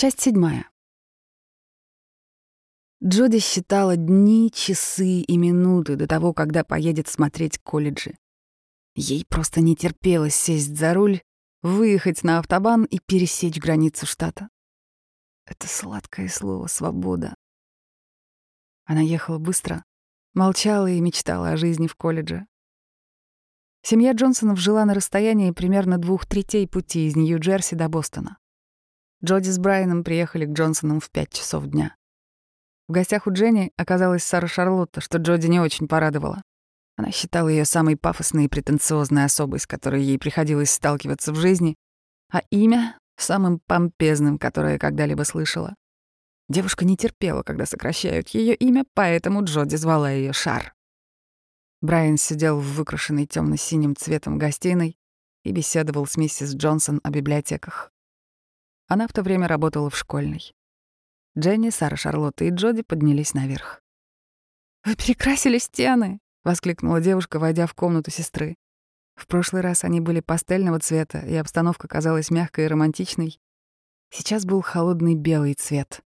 Часть седьмая. Джоди считала дни, часы и минуты до того, когда поедет смотреть колледжи. Ей просто не терпелось сесть за руль, выехать на автобан и пересечь границу штата. Это сладкое слово «свобода». Она ехала быстро, молчала и мечтала о жизни в колледже. Семья Джонсонов жила на расстоянии примерно двух третей пути из Нью-Джерси до Бостона. Джоди с Брайаном приехали к Джонсонам в пять часов дня. В гостях у Дженни оказалась Сара Шарлотта, что Джоди не очень порадовала. Она считала ее самой пафосной и претенциозной особой, с которой ей приходилось сталкиваться в жизни, а имя — самым помпезным, которое когда-либо слышала. Девушка не терпела, когда сокращают ее имя, поэтому Джоди звала ее Шар. Брайан сидел в выкрашенной темно синим цветом гостиной и беседовал с миссис Джонсон о библиотеках. Она в то время работала в школьной. Дженни, Сара, Шарлотта и Джоди поднялись наверх. «Вы перекрасили стены!» — воскликнула девушка, войдя в комнату сестры. В прошлый раз они были пастельного цвета, и обстановка казалась мягкой и романтичной. Сейчас был холодный белый цвет.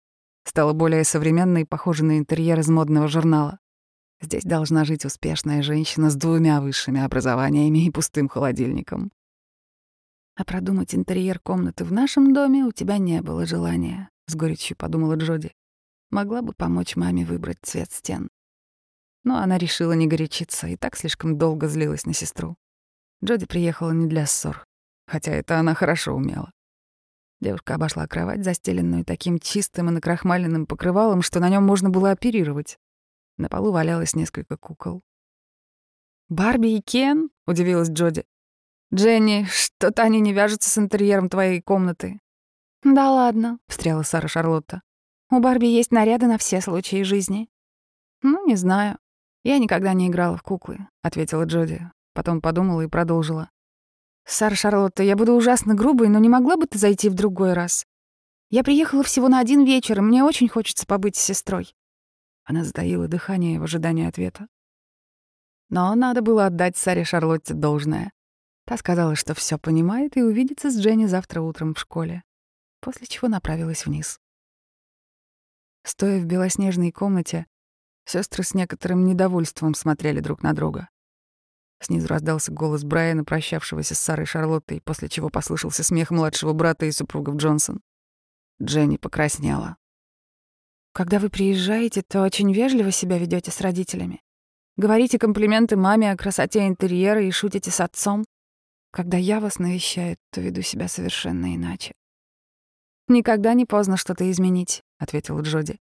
Стало более современной, похожей на интерьер из модного журнала. Здесь должна жить успешная женщина с двумя высшими образованиями и пустым холодильником. А продумать интерьер комнаты в нашем доме у тебя не было желания, с горечью подумала Джоди. Могла бы помочь маме выбрать цвет стен. Но она решила не горячиться и так слишком долго злилась на сестру. Джоди приехала не для ссор, хотя это она хорошо умела. Девушка обошла кровать, застеленную таким чистым и накрахмаленным покрывалом, что на нем можно было оперировать. На полу валялось несколько кукол. «Барби и Кен?» — удивилась Джоди. «Дженни, что-то они не вяжутся с интерьером твоей комнаты». «Да ладно», — встряла Сара Шарлотта. «У Барби есть наряды на все случаи жизни». «Ну, не знаю. Я никогда не играла в куклы», — ответила Джоди. Потом подумала и продолжила. «Сара Шарлотта, я буду ужасно грубой, но не могла бы ты зайти в другой раз? Я приехала всего на один вечер, и мне очень хочется побыть с сестрой». Она затаила дыхание в ожидании ответа. Но надо было отдать Саре Шарлотте должное. Та сказала, что все понимает и увидится с Дженни завтра утром в школе, после чего направилась вниз. Стоя в белоснежной комнате, сестры с некоторым недовольством смотрели друг на друга. Снизу раздался голос Брайана, прощавшегося с Сарой Шарлоттой, после чего послышался смех младшего брата и супругов Джонсон. Дженни покраснела. «Когда вы приезжаете, то очень вежливо себя ведете с родителями. Говорите комплименты маме о красоте интерьера и шутите с отцом. Когда я вас навещаю, то веду себя совершенно иначе. «Никогда не поздно что-то изменить», — ответила Джоди.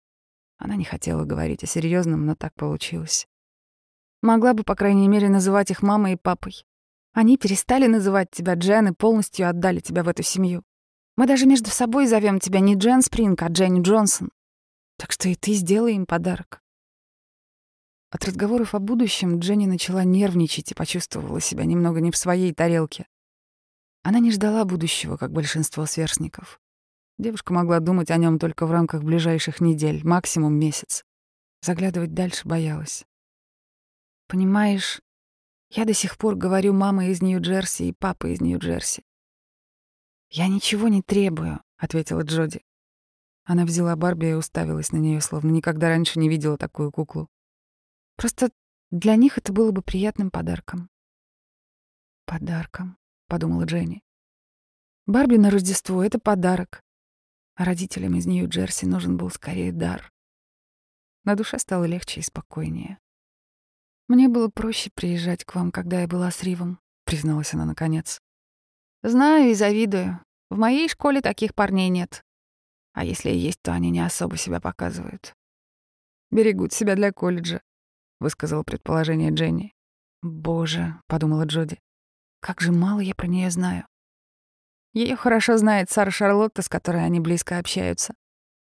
Она не хотела говорить о серьезном, но так получилось. Могла бы, по крайней мере, называть их мамой и папой. Они перестали называть тебя Джен и полностью отдали тебя в эту семью. Мы даже между собой зовем тебя не Джен Спринг, а Дженни Джонсон. Так что и ты сделай им подарок. От разговоров о будущем Дженни начала нервничать и почувствовала себя немного не в своей тарелке. Она не ждала будущего, как большинство сверстников. Девушка могла думать о нем только в рамках ближайших недель, максимум месяц. Заглядывать дальше боялась. Понимаешь, я до сих пор говорю мама из Нью-Джерси и папа из Нью-Джерси. «Я ничего не требую», — ответила Джоди. Она взяла Барби и уставилась на нее, словно никогда раньше не видела такую куклу. Просто для них это было бы приятным подарком. «Подарком», — подумала Дженни. «Барби на Рождество — это подарок, а родителям из Нью-Джерси нужен был скорее дар». На душе стало легче и спокойнее. «Мне было проще приезжать к вам, когда я была с Ривом», — призналась она наконец. «Знаю и завидую. В моей школе таких парней нет. А если и есть, то они не особо себя показывают. Берегут себя для колледжа высказала предположение Дженни. «Боже», — подумала Джоди, — «как же мало я про нее знаю». Ее хорошо знает Сара Шарлотта, с которой они близко общаются.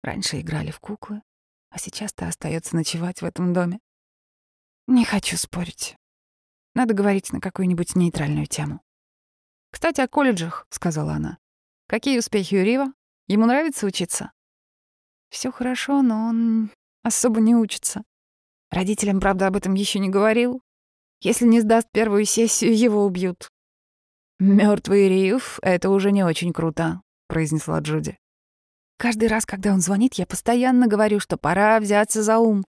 Раньше играли в куклы, а сейчас-то остается ночевать в этом доме. Не хочу спорить. Надо говорить на какую-нибудь нейтральную тему. «Кстати, о колледжах», — сказала она. «Какие успехи у Рива? Ему нравится учиться?» Все хорошо, но он особо не учится. Родителям, правда, об этом еще не говорил. Если не сдаст первую сессию, его убьют. Мертвый риф — это уже не очень круто», — произнесла Джуди. Каждый раз, когда он звонит, я постоянно говорю, что пора взяться за ум.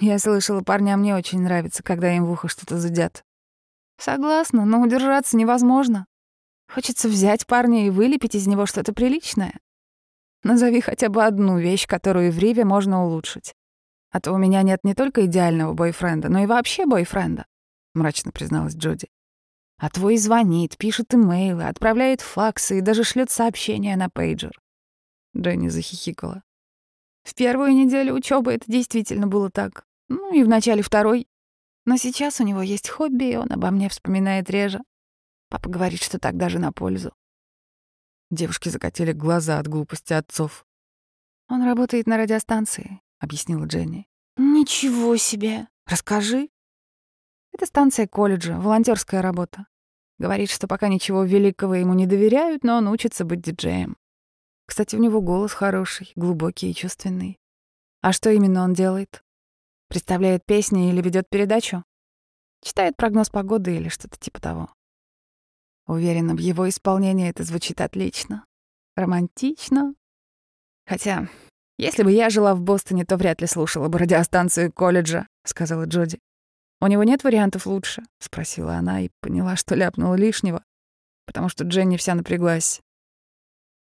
Я слышала, парням не очень нравится, когда им в ухо что-то зудят. Согласна, но удержаться невозможно. Хочется взять парня и вылепить из него что-то приличное. Назови хотя бы одну вещь, которую в Риве можно улучшить. А то у меня нет не только идеального бойфренда, но и вообще бойфренда, мрачно призналась Джоди. А твой звонит, пишет имейлы, отправляет факсы и даже шлет сообщения на пейджер. Дженни захихикала. В первую неделю учебы это действительно было так. Ну и в начале второй. Но сейчас у него есть хобби, и он обо мне вспоминает реже. Папа говорит, что так даже на пользу. Девушки закатили глаза от глупости отцов. «Он работает на радиостанции», — объяснила Дженни. «Ничего себе! Расскажи». «Это станция колледжа, волонтерская работа. Говорит, что пока ничего великого ему не доверяют, но он учится быть диджеем. Кстати, у него голос хороший, глубокий и чувственный. А что именно он делает? Представляет песни или ведет передачу? Читает прогноз погоды или что-то типа того. Уверена, в его исполнении это звучит отлично. Романтично. Хотя, если бы я жила в Бостоне, то вряд ли слушала бы радиостанцию колледжа, сказала Джоди. У него нет вариантов лучше? спросила она и поняла, что ляпнула лишнего, потому что Дженни вся напряглась.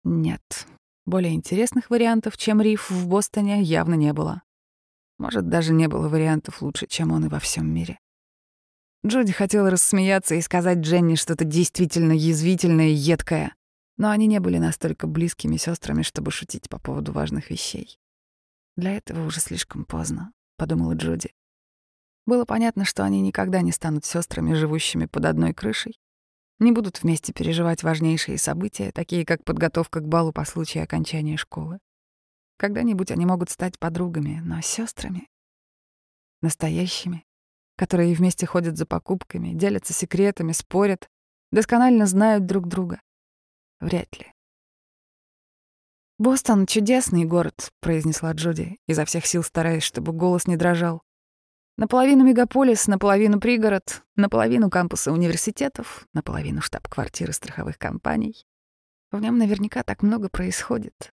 Нет, более интересных вариантов, чем риф в Бостоне, явно не было. Может, даже не было вариантов лучше, чем он и во всем мире. Джоди хотела рассмеяться и сказать Дженни что-то действительно язвительное и едкое, но они не были настолько близкими сестрами, чтобы шутить по поводу важных вещей. «Для этого уже слишком поздно», — подумала Джоди. Было понятно, что они никогда не станут сестрами, живущими под одной крышей, не будут вместе переживать важнейшие события, такие как подготовка к балу по случаю окончания школы. Когда-нибудь они могут стать подругами, но сестрами, настоящими, которые вместе ходят за покупками, делятся секретами, спорят, досконально знают друг друга. Вряд ли. «Бостон — чудесный город», — произнесла Джуди, изо всех сил стараясь, чтобы голос не дрожал. Наполовину мегаполис, наполовину пригород, наполовину кампуса университетов, наполовину штаб-квартиры страховых компаний. В нем наверняка так много происходит.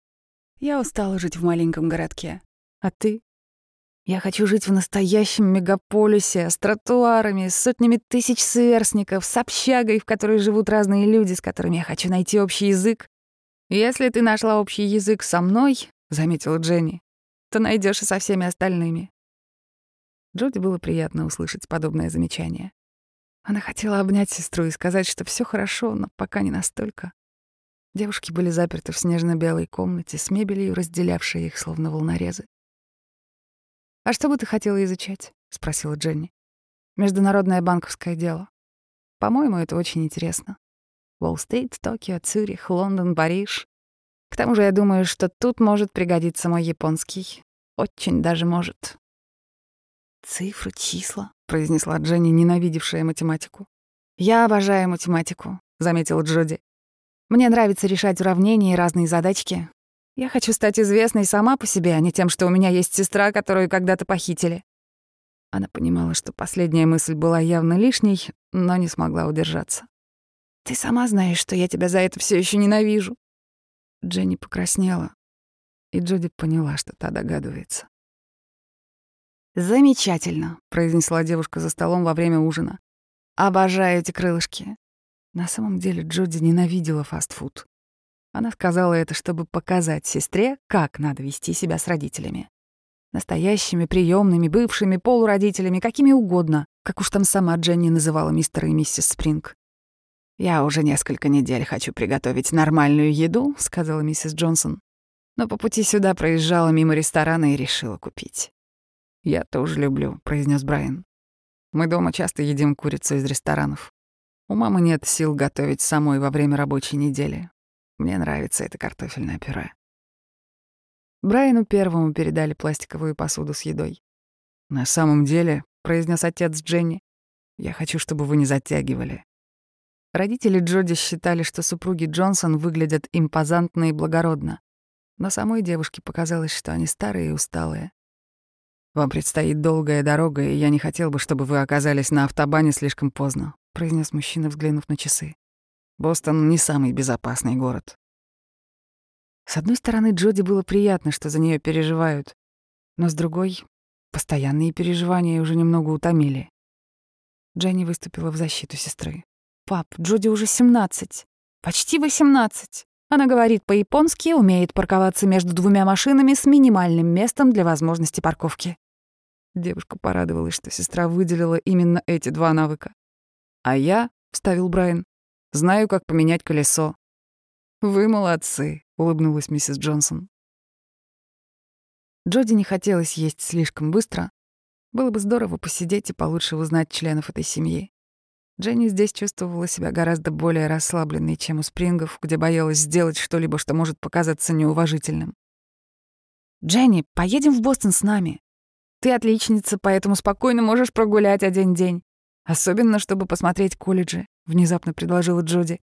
Я устала жить в маленьком городке. А ты? Я хочу жить в настоящем мегаполисе, с тротуарами, с сотнями тысяч сверстников, с общагой, в которой живут разные люди, с которыми я хочу найти общий язык. Если ты нашла общий язык со мной, — заметила Дженни, — то найдешь и со всеми остальными. Джоди было приятно услышать подобное замечание. Она хотела обнять сестру и сказать, что все хорошо, но пока не настолько. Девушки были заперты в снежно-белой комнате с мебелью, разделявшей их словно волнорезы. «А что бы ты хотела изучать?» — спросила Дженни. «Международное банковское дело. По-моему, это очень интересно. Уолл-стрит, Токио, Цюрих, Лондон, Париж. К тому же я думаю, что тут может пригодиться мой японский. Очень даже может». «Цифры, числа», — произнесла Дженни, ненавидевшая математику. «Я обожаю математику», — заметила Джоди. «Мне нравится решать уравнения и разные задачки, я хочу стать известной сама по себе, а не тем, что у меня есть сестра, которую когда-то похитили». Она понимала, что последняя мысль была явно лишней, но не смогла удержаться. «Ты сама знаешь, что я тебя за это все еще ненавижу». Дженни покраснела, и Джоди поняла, что та догадывается. «Замечательно», — произнесла девушка за столом во время ужина. «Обожаю эти крылышки». На самом деле Джоди ненавидела фастфуд. Она сказала это, чтобы показать сестре, как надо вести себя с родителями. Настоящими, приемными, бывшими, полуродителями, какими угодно, как уж там сама Дженни называла мистера и миссис Спринг. «Я уже несколько недель хочу приготовить нормальную еду», — сказала миссис Джонсон. Но по пути сюда проезжала мимо ресторана и решила купить. «Я тоже люблю», — произнес Брайан. «Мы дома часто едим курицу из ресторанов. У мамы нет сил готовить самой во время рабочей недели, мне нравится это картофельное пюре. Брайану первому передали пластиковую посуду с едой. «На самом деле», — произнес отец Дженни, — «я хочу, чтобы вы не затягивали». Родители Джоди считали, что супруги Джонсон выглядят импозантно и благородно, но самой девушке показалось, что они старые и усталые. «Вам предстоит долгая дорога, и я не хотел бы, чтобы вы оказались на автобане слишком поздно», — произнес мужчина, взглянув на часы. Бостон — не самый безопасный город. С одной стороны, Джоди было приятно, что за нее переживают, но с другой, постоянные переживания уже немного утомили. Дженни выступила в защиту сестры. «Пап, Джоди уже 17. Почти 18. Она говорит по-японски, умеет парковаться между двумя машинами с минимальным местом для возможности парковки». Девушка порадовалась, что сестра выделила именно эти два навыка. «А я», — вставил Брайан, — «знаю, как поменять колесо». «Вы молодцы», — улыбнулась миссис Джонсон. Джоди не хотелось есть слишком быстро, было бы здорово посидеть и получше узнать членов этой семьи. Дженни здесь чувствовала себя гораздо более расслабленной, чем у Спрингов, где боялась сделать что-либо, что может показаться неуважительным. «Дженни, поедем в Бостон с нами. Ты отличница, поэтому спокойно можешь прогулять один день. Особенно, чтобы посмотреть колледжи», — внезапно предложила Джоди.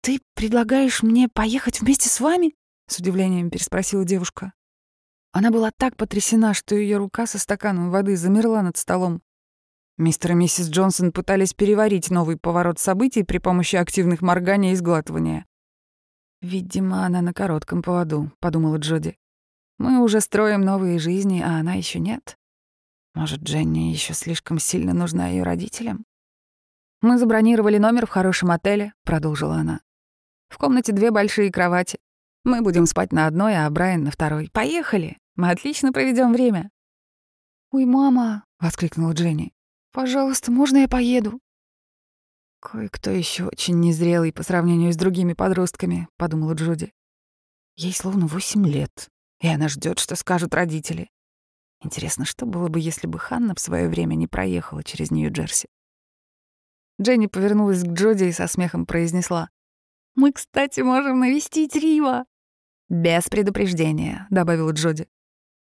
«Ты предлагаешь мне поехать вместе с вами?» — с удивлением переспросила девушка. Она была так потрясена, что ее рука со стаканом воды замерла над столом. Мистер и миссис Джонсон пытались переварить новый поворот событий при помощи активных моргания и сглатывания. «Видимо, она на коротком поводу», — подумала Джоди. «Мы уже строим новые жизни, а она еще нет. Может, Дженни еще слишком сильно нужна ее родителям?» «Мы забронировали номер в хорошем отеле», — продолжила она. «В комнате две большие кровати. Мы будем спать на одной, а Брайан на второй. Поехали!» Мы отлично проведем время». «Ой, мама!» — воскликнула Дженни. «Пожалуйста, можно я поеду?» «Кое-кто еще очень незрелый по сравнению с другими подростками», — подумала Джуди. «Ей словно восемь лет, и она ждет, что скажут родители. Интересно, что было бы, если бы Ханна в свое время не проехала через Нью-Джерси?» Дженни повернулась к Джоди и со смехом произнесла. «Мы, кстати, можем навестить Рива». «Без предупреждения», — добавила Джоди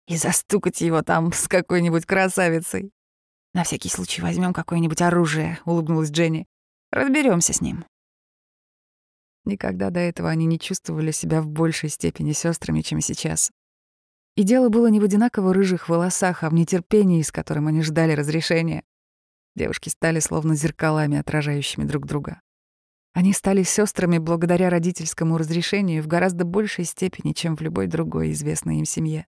и застукать его там с какой-нибудь красавицей. На всякий случай возьмем какое-нибудь оружие, улыбнулась Дженни. Разберемся с ним. Никогда до этого они не чувствовали себя в большей степени сестрами, чем сейчас. И дело было не в одинаково рыжих волосах, а в нетерпении, с которым они ждали разрешения. Девушки стали словно зеркалами, отражающими друг друга. Они стали сестрами благодаря родительскому разрешению в гораздо большей степени, чем в любой другой известной им семье.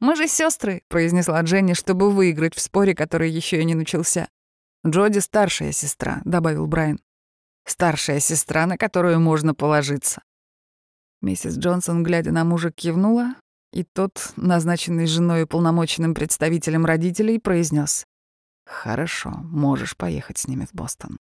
«Мы же сестры, произнесла Дженни, чтобы выиграть в споре, который еще и не начался. «Джоди — старшая сестра», — добавил Брайан. «Старшая сестра, на которую можно положиться». Миссис Джонсон, глядя на мужа, кивнула, и тот, назначенный женой и полномоченным представителем родителей, произнес: «Хорошо, можешь поехать с ними в Бостон».